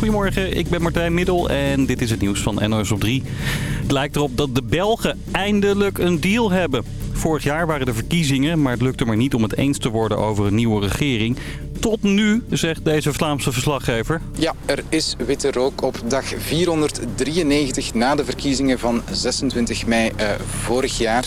Goedemorgen, ik ben Martijn Middel en dit is het nieuws van NOS op 3. Het lijkt erop dat de Belgen eindelijk een deal hebben. Vorig jaar waren de verkiezingen, maar het lukte maar niet om het eens te worden over een nieuwe regering. Tot nu, zegt deze Vlaamse verslaggever. Ja, er is witte rook op dag 493 na de verkiezingen van 26 mei eh, vorig jaar.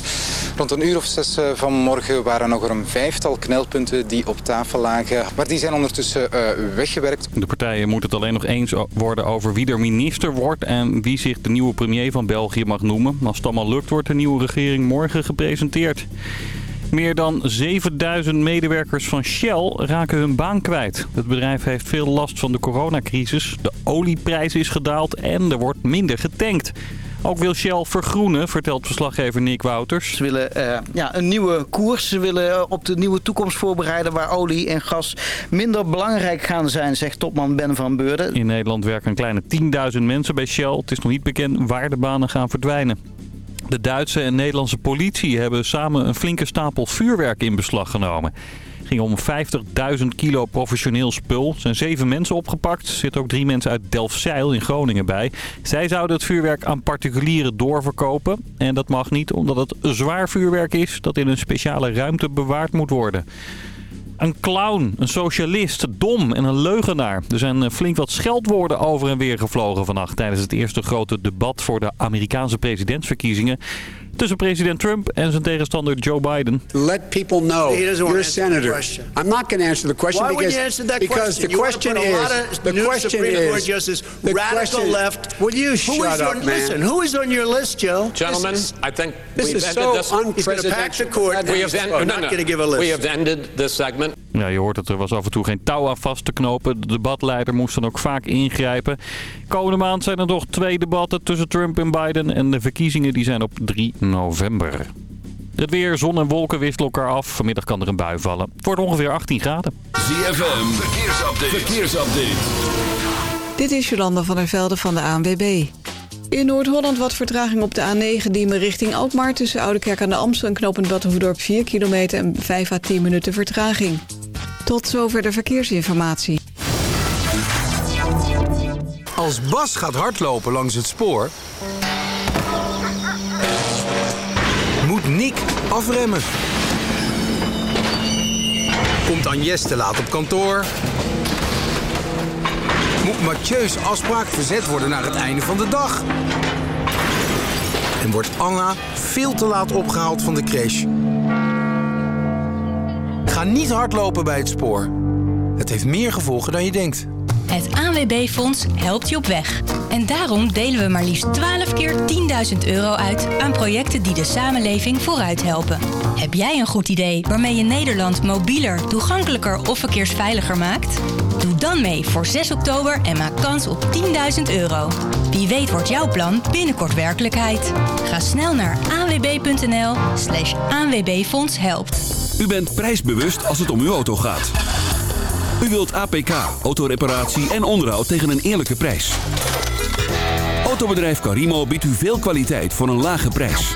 Rond een uur of zes uh, vanmorgen waren nog er een vijftal knelpunten die op tafel lagen. Maar die zijn ondertussen uh, weggewerkt. De partijen moeten het alleen nog eens worden over wie er minister wordt... en wie zich de nieuwe premier van België mag noemen. Als het allemaal lukt, wordt de nieuwe regering morgen gepresenteerd. Meer dan 7000 medewerkers van Shell raken hun baan kwijt. Het bedrijf heeft veel last van de coronacrisis. De olieprijs is gedaald en er wordt minder getankt. Ook wil Shell vergroenen, vertelt verslaggever Nick Wouters. Ze willen uh, ja, een nieuwe koers. Ze willen op de nieuwe toekomst voorbereiden... waar olie en gas minder belangrijk gaan zijn, zegt topman Ben van Beurden. In Nederland werken een kleine 10.000 mensen bij Shell. Het is nog niet bekend waar de banen gaan verdwijnen. De Duitse en Nederlandse politie hebben samen een flinke stapel vuurwerk in beslag genomen. Het ging om 50.000 kilo professioneel spul. Er zijn zeven mensen opgepakt. Er zitten ook drie mensen uit Delfzijl in Groningen bij. Zij zouden het vuurwerk aan particulieren doorverkopen. En dat mag niet omdat het zwaar vuurwerk is dat in een speciale ruimte bewaard moet worden. Een clown, een socialist, dom en een leugenaar. Er zijn flink wat scheldwoorden over en weer gevlogen vannacht... tijdens het eerste grote debat voor de Amerikaanse presidentsverkiezingen tussen president Trump en zijn tegenstander Joe Biden. Let people know you're a senator. I'm not going to answer the question Why because, you answer that because question? the question you is the question is Justice, the radical question, left. Will you shut up, man? Listen, who is on your list, Joe? Gentlemen, is, I think this we've is ended so this. He's going to pack the court. We have, end, no, I'm no, not no. going to give a list. we have ended this segment. Ja, je hoort het, er was af en toe geen touw aan vast te knopen. De debatleider moest dan ook vaak ingrijpen. Komende maand zijn er nog twee debatten tussen Trump en Biden. En de verkiezingen die zijn op 3 november. Het weer, zon en wolken wisselen elkaar af. Vanmiddag kan er een bui vallen. Het wordt ongeveer 18 graden. ZFM, verkeersupdate. verkeersupdate. Dit is Jolanda van der Velde van de ANWB. In Noord-Holland wat vertraging op de A9 Diemen richting Alkmaar... tussen Oudekerk aan de Amstel en knooppunt Battenhoedorp 4 kilometer... en 5 à 10 minuten vertraging. Tot zover de verkeersinformatie. Als Bas gaat hardlopen langs het spoor... moet Nick afremmen. Komt Agnes te laat op kantoor... moet Mathieu's afspraak verzet worden naar het einde van de dag... en wordt Anna veel te laat opgehaald van de crash. Niet hardlopen bij het spoor. Het heeft meer gevolgen dan je denkt. Het ANWB-fonds helpt je op weg. En daarom delen we maar liefst 12 keer 10.000 euro uit aan projecten die de samenleving vooruit helpen. Heb jij een goed idee waarmee je Nederland mobieler, toegankelijker of verkeersveiliger maakt? Doe dan mee voor 6 oktober en maak kans op 10.000 euro. Wie weet wordt jouw plan binnenkort werkelijkheid. Ga snel naar anwb.nl slash ANWB-fonds helpt. U bent prijsbewust als het om uw auto gaat. U wilt APK, autoreparatie en onderhoud tegen een eerlijke prijs. Autobedrijf Carimo biedt u veel kwaliteit voor een lage prijs.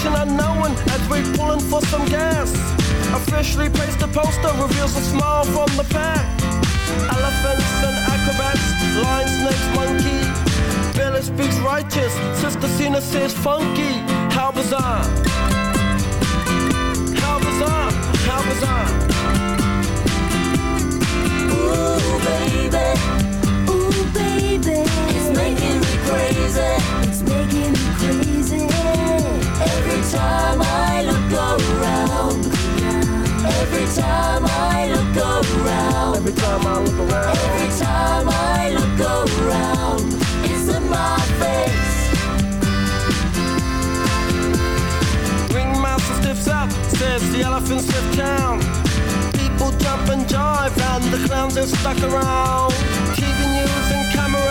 Destination unknown as we're pulling for some gas. Officially placed a poster reveals a smile from the pack. Elephants and acrobats, lion, snakes, monkey. Pele speaks righteous, Sister Zina says funky. How bizarre! How bizarre! How bizarre! Ooh, baby. Ooh, baby. It's making me crazy. It's making time I look around. Every time I look around. Every time I look around. Every time I look around. It's in my face. Ringmaster stiffs up, says the elephants left town. People jump and jive, and the clowns are stuck around.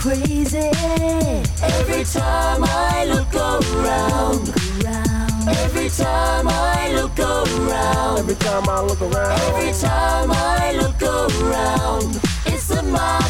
crazy. Every time I look around. Every time I look around. Every time I look around. Every time I look around. It's a mob.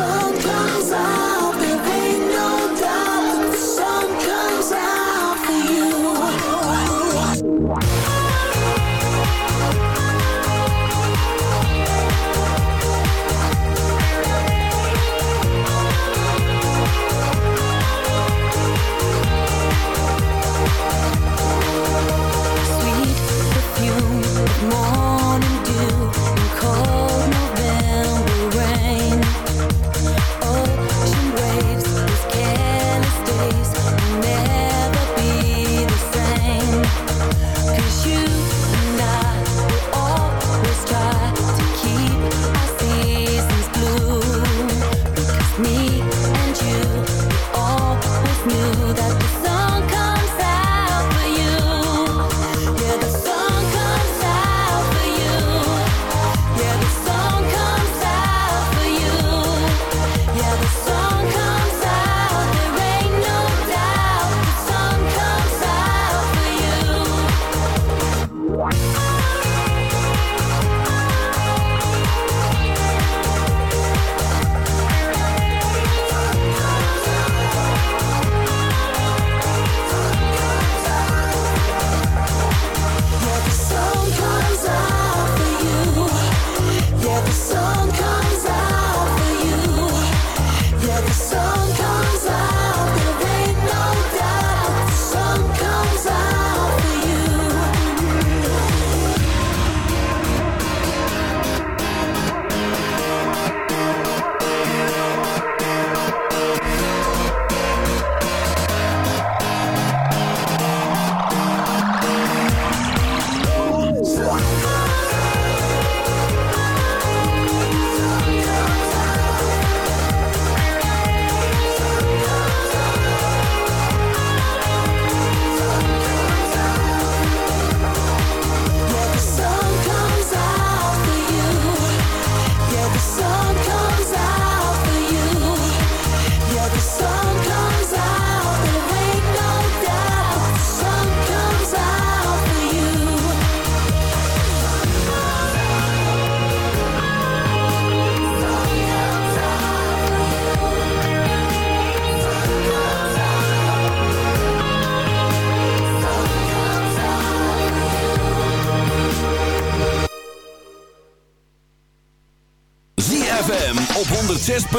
sun comes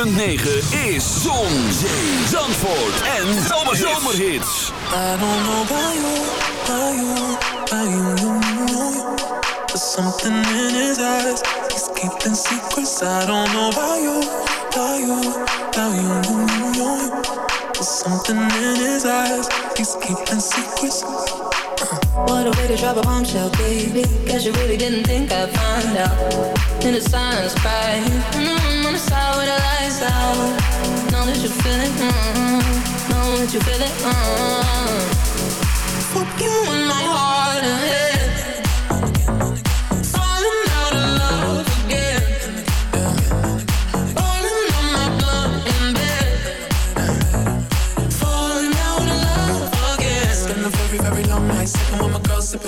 106.9 is Zon, Zandvoort en Zomerhits. I don't know why you, why you, why you, There's something in his eyes, he's keeping secrets. I don't know you, you, something in his eyes. trouble, I'm so baby. Guess you really didn't think I'd find out. In the silence, cry In the room on the side with the lights out. Know that you feel it, mm -hmm. Know that you feel it, mm -hmm. Fuck you in my heart and head.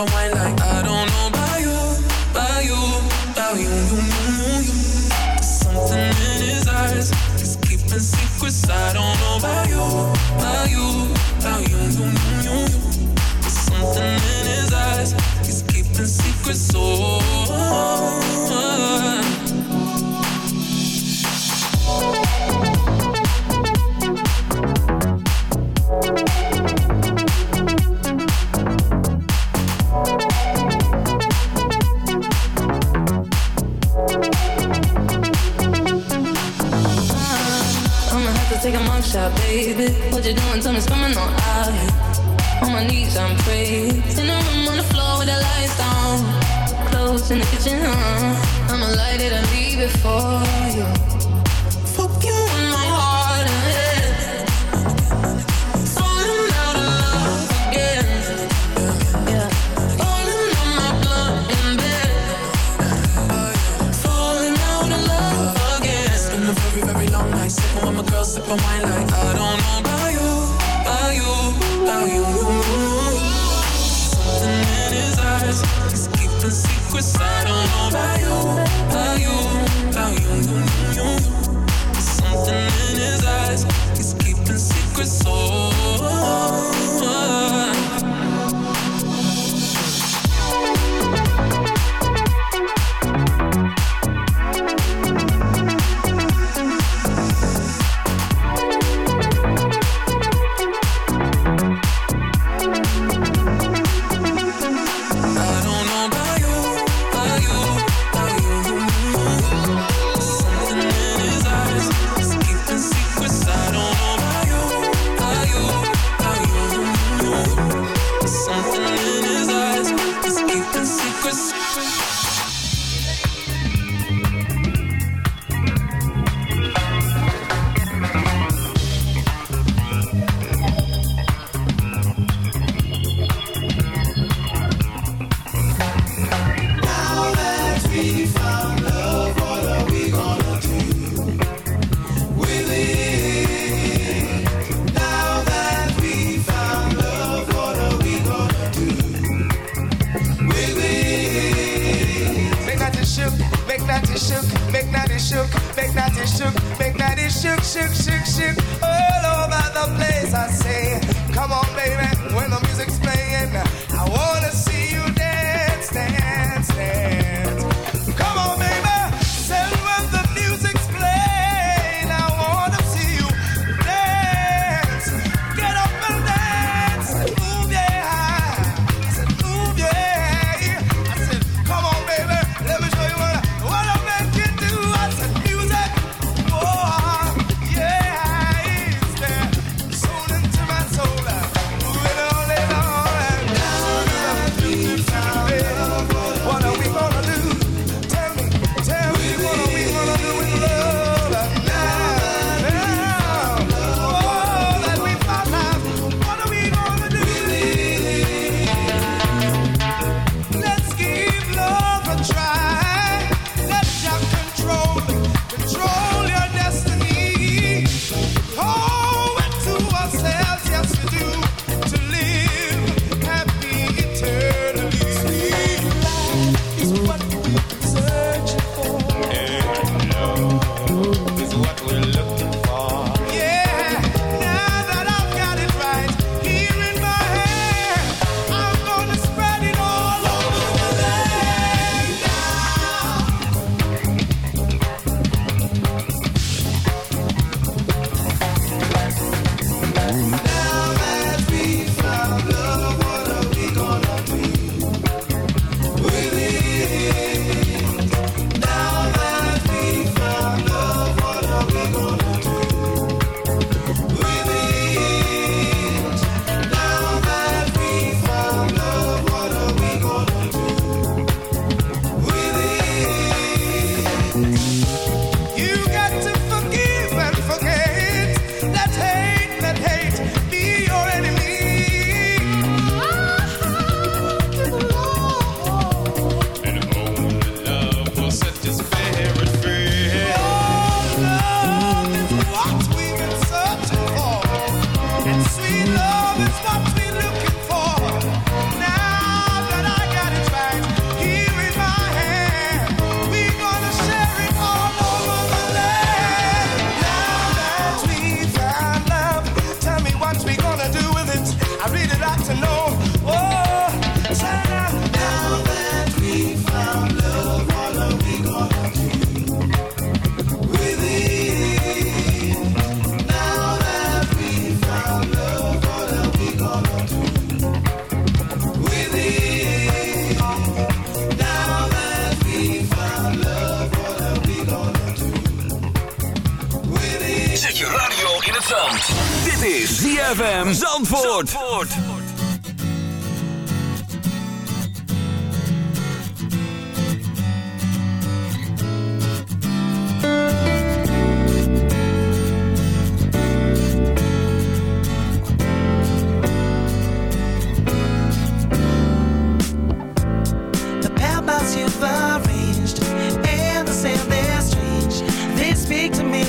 some wine like I don't know about you, about you, about you, you, you, you. There's something in his eyes, he's keeping secrets. I don't know about you, about you, about you, you, you, you. There's something in his eyes, he's keeping secrets. Oh.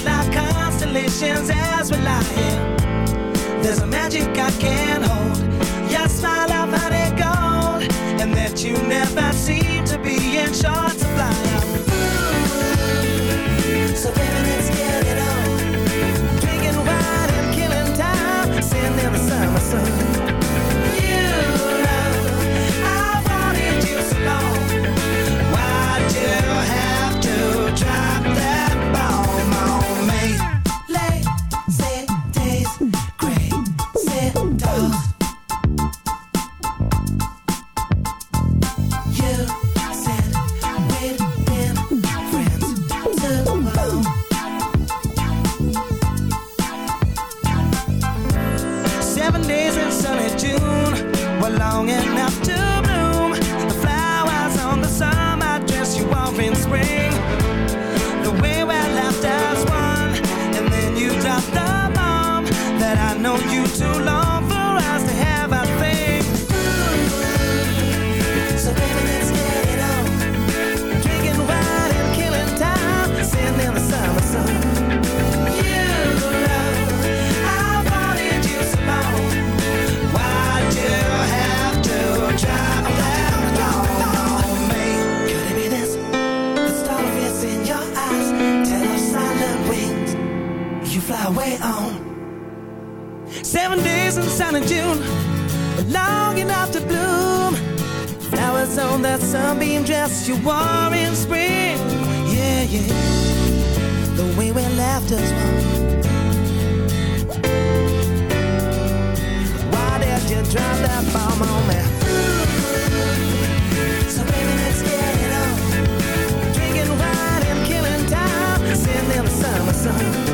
Like constellations as we lie here. There's a magic I can't hold. Your smile of honey gold, and that you never seem to be in short fly away on. Seven days in sunny June, long enough to bloom. Flowers on that sunbeam dress you wore in spring. Yeah, yeah. The way we laughed as one. Why did you drop that bomb on me? So baby, let's get it on. Drinking wine and killing time, the summer sun.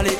parler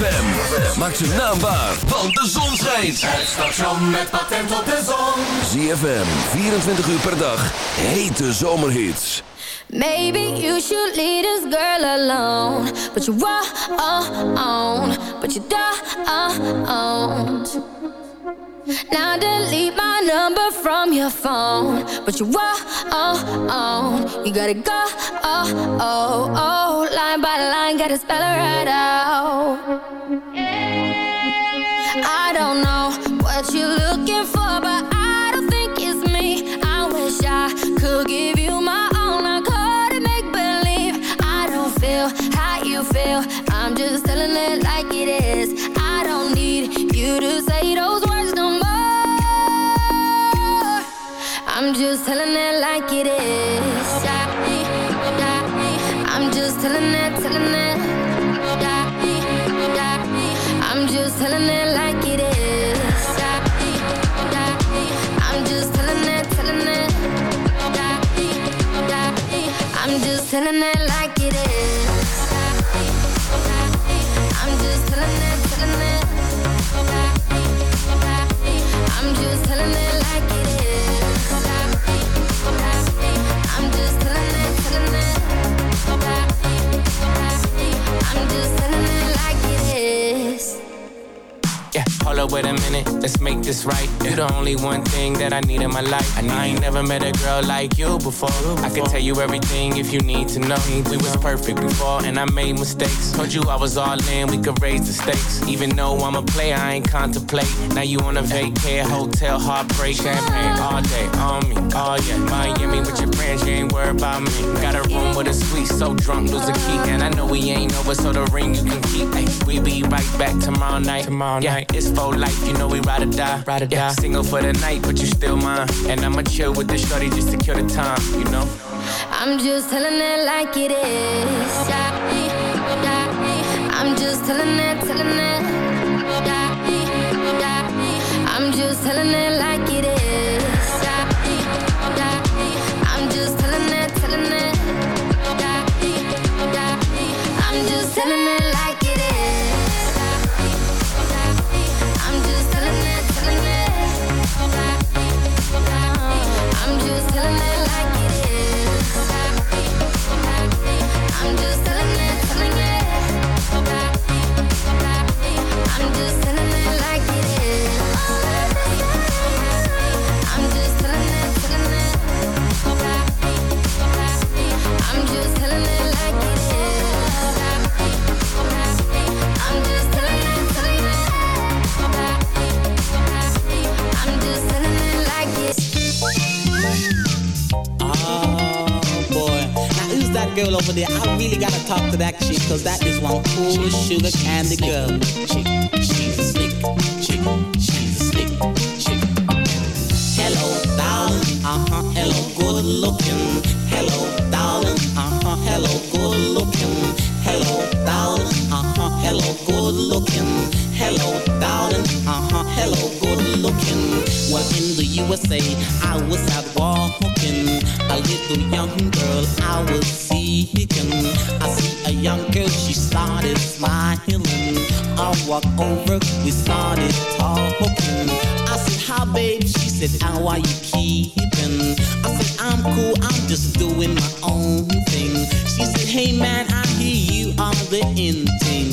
ZFM. Maak zijn naam waar, want de zon schijnt. Het station met patent op de zon. ZFM, 24 uur per dag. Hete zomerhits. Maybe you should leave this girl alone. But you won't, but you don't. Now delete my number from your phone. But you won't, you gotta go. Oh, oh, oh. Line by line, gotta spell it right out. I don't know what you're looking up, wait a minute, let's make this right. You the only one thing that I need in my life. I ain't never met a girl like you before. I can tell you everything if you need to know. We was perfect before, and I made mistakes. Told you I was all in, we could raise the stakes. Even though I'm a player, I ain't contemplate. Now you on a vacay, hotel, heartbreak, champagne all day on me. Oh yeah, Miami with your friends, you ain't worried about me. Got a room with a suite, so drunk, lose a key. And I know we ain't over, so the ring you can keep. Ay, we be right back tomorrow night. Tomorrow night, it's for life, you know we ride or die. Ride or die. Single for the night, but you still mine. And I'ma chill with the shorty just to kill the time, you know? I'm just telling it like it is. I'm just telling it, telling it. I'm just telling it girl over there? I really gotta talk to that chick, cause that is one cool sugar candy girl. Chick, she's a slick chick, she's a slick chick. Hello, darling, uh-huh, hello, good looking. Hello, darling, uh-huh, hello, good looking. Hello, darling, uh-huh, hello, good looking. Hello, darling, uh-huh, hello, good looking. Well, in the USA, I was out walking. A little young girl I was young girl, she started smiling. I walk over, we started talking. I said, hi babe, she said, how are you keeping? I said, I'm cool, I'm just doing my own thing. She said, hey man, I hear you are the in thing.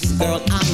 this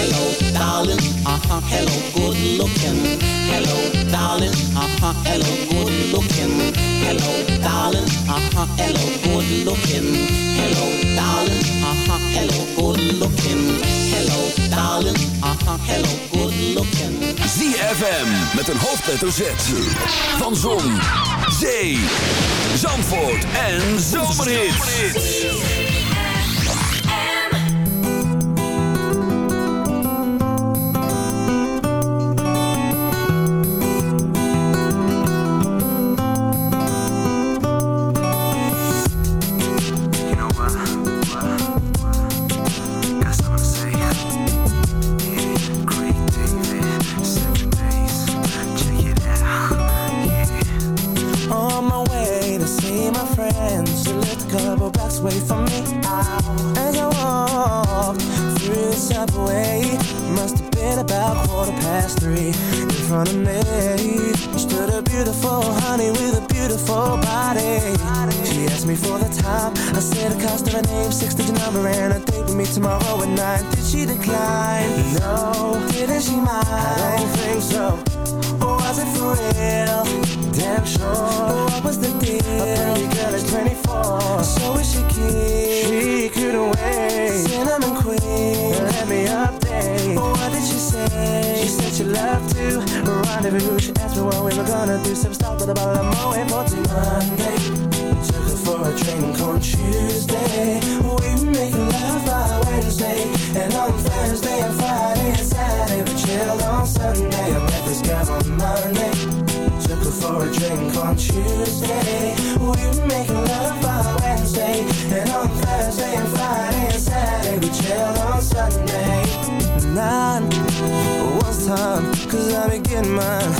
Hello, darling, uh-huh, hello, good looking. Hello, darling, uh-huh, hello, good looking. Hello, darling, uh-huh, hello, good looking. Hello, darling, uh-huh, hello, good looking. Hello, darling, uh-huh, hello, good looking. ZFM met een hoofdletter Z. Van Zon, Zee, Zandvoort en Zomerhits. For Monday. Took her for a drink on Tuesday. We make love by Wednesday. And on Thursday and Friday and Saturday we chilled on Sunday. I met this girl on Monday. Took her for a drink on Tuesday. We make love by Wednesday. And on Thursday and Friday and Saturday we chilled on Sunday. Nine was time, cause I be getting mine.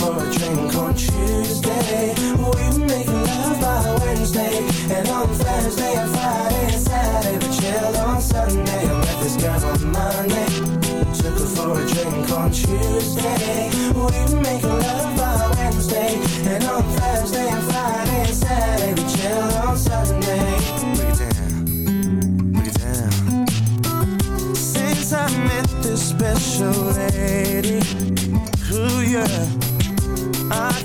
for a drink on Tuesday. We make love by Wednesday And on Thursday and Friday and Saturday. We chill on Sunday I met this girl on Monday. Took her for a drink on Tuesday. We make love by Wednesday And on Thursday and Friday and Saturday. We chill on Sunday. Break it down, break it down. Since I met this special lady Ooh yeah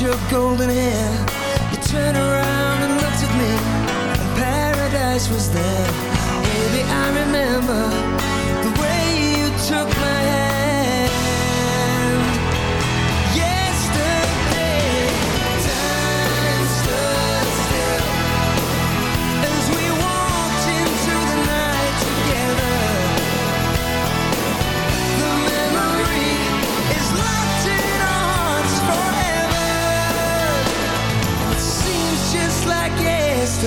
your golden hair. You turned around and looked at me, and paradise was there.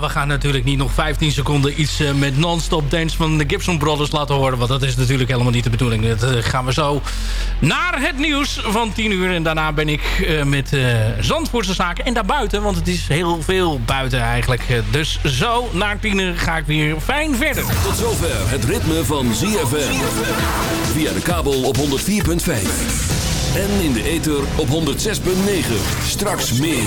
We gaan natuurlijk niet nog 15 seconden iets eh, met non-stop dance van de Gibson Brothers laten horen. Want dat is natuurlijk helemaal niet de bedoeling. Dat eh, gaan we zo naar het nieuws van 10 uur. En daarna ben ik eh, met Zandvoortse zaken. En daarbuiten, want het is heel veel buiten eigenlijk. Dus zo naar 10 uur ga ik weer fijn verder. Tot zover het ritme van ZFM. Via de kabel op 104.5. En in de ether op 106.9. Straks meer.